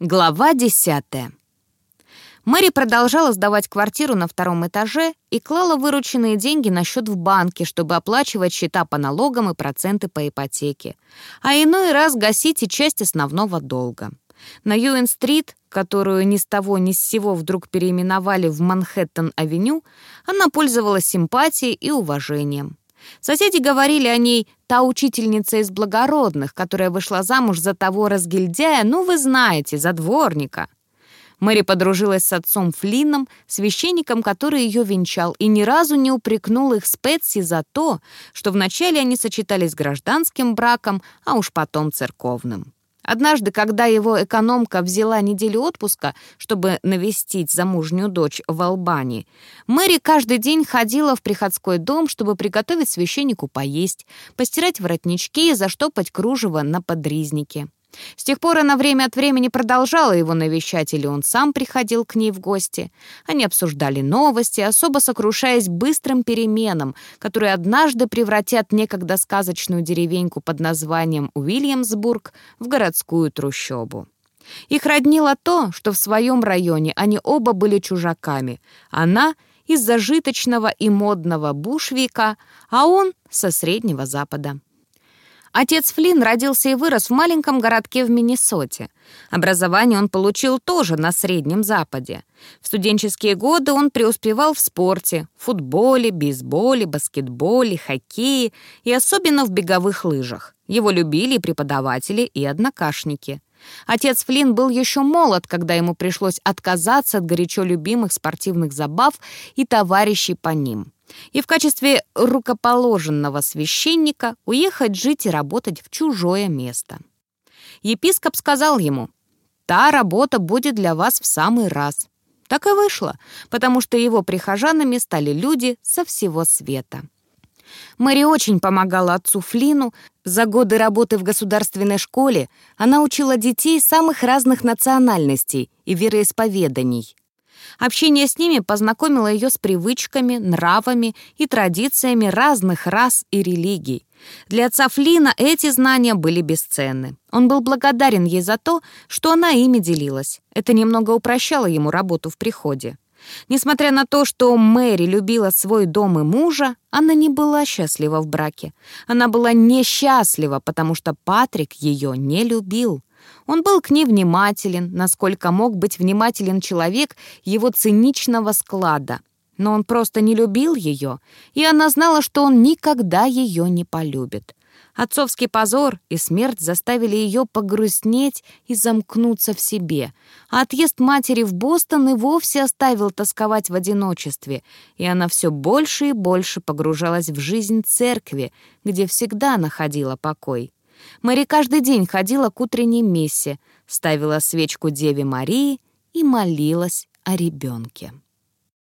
Глава десятая. Мэри продолжала сдавать квартиру на втором этаже и клала вырученные деньги на счет в банке, чтобы оплачивать счета по налогам и проценты по ипотеке, а иной раз гасить и часть основного долга. На Юэн-стрит, которую ни с того ни с сего вдруг переименовали в Манхэттен-авеню, она пользовалась симпатией и уважением. Соседи говорили о ней «та учительница из благородных, которая вышла замуж за того разгильдяя, ну вы знаете, за дворника». Мэри подружилась с отцом Флинном, священником, который ее венчал, и ни разу не упрекнул их с Пэтси за то, что вначале они сочетались гражданским браком, а уж потом церковным. Однажды, когда его экономка взяла неделю отпуска, чтобы навестить замужнюю дочь в Албании, Мэри каждый день ходила в приходской дом, чтобы приготовить священнику поесть, постирать воротнички и заштопать кружево на подризнике. С тех пор она время от времени продолжала его навещать, или он сам приходил к ней в гости. Они обсуждали новости, особо сокрушаясь быстрым переменам, которые однажды превратят некогда сказочную деревеньку под названием Уильямсбург в городскую трущобу. Их роднило то, что в своем районе они оба были чужаками. Она — из зажиточного и модного Бушвика, а он — со Среднего Запада. Отец Флинн родился и вырос в маленьком городке в Миннесоте. Образование он получил тоже на Среднем Западе. В студенческие годы он преуспевал в спорте, футболе, бейсболе, баскетболе, хоккее и особенно в беговых лыжах. Его любили преподаватели, и однокашники. Отец Флинн был еще молод, когда ему пришлось отказаться от горячо любимых спортивных забав и товарищей по ним и в качестве рукоположенного священника уехать жить и работать в чужое место. Епископ сказал ему, «Та работа будет для вас в самый раз». Так и вышло, потому что его прихожанами стали люди со всего света. Мэри очень помогала отцу Флину. За годы работы в государственной школе она учила детей самых разных национальностей и вероисповеданий. Общение с ними познакомило ее с привычками, нравами и традициями разных рас и религий. Для отца Флина эти знания были бесценны. Он был благодарен ей за то, что она ими делилась. Это немного упрощало ему работу в приходе. Несмотря на то, что Мэри любила свой дом и мужа, она не была счастлива в браке. Она была несчастлива, потому что Патрик ее не любил. Он был к ней внимателен, насколько мог быть внимателен человек его циничного склада. Но он просто не любил ее, и она знала, что он никогда ее не полюбит. Отцовский позор и смерть заставили ее погрустнеть и замкнуться в себе, а отъезд матери в Бостон и вовсе оставил тосковать в одиночестве, и она все больше и больше погружалась в жизнь церкви, где всегда находила покой. Мэри каждый день ходила к утренней мессе, ставила свечку Деве Марии и молилась о ребенке.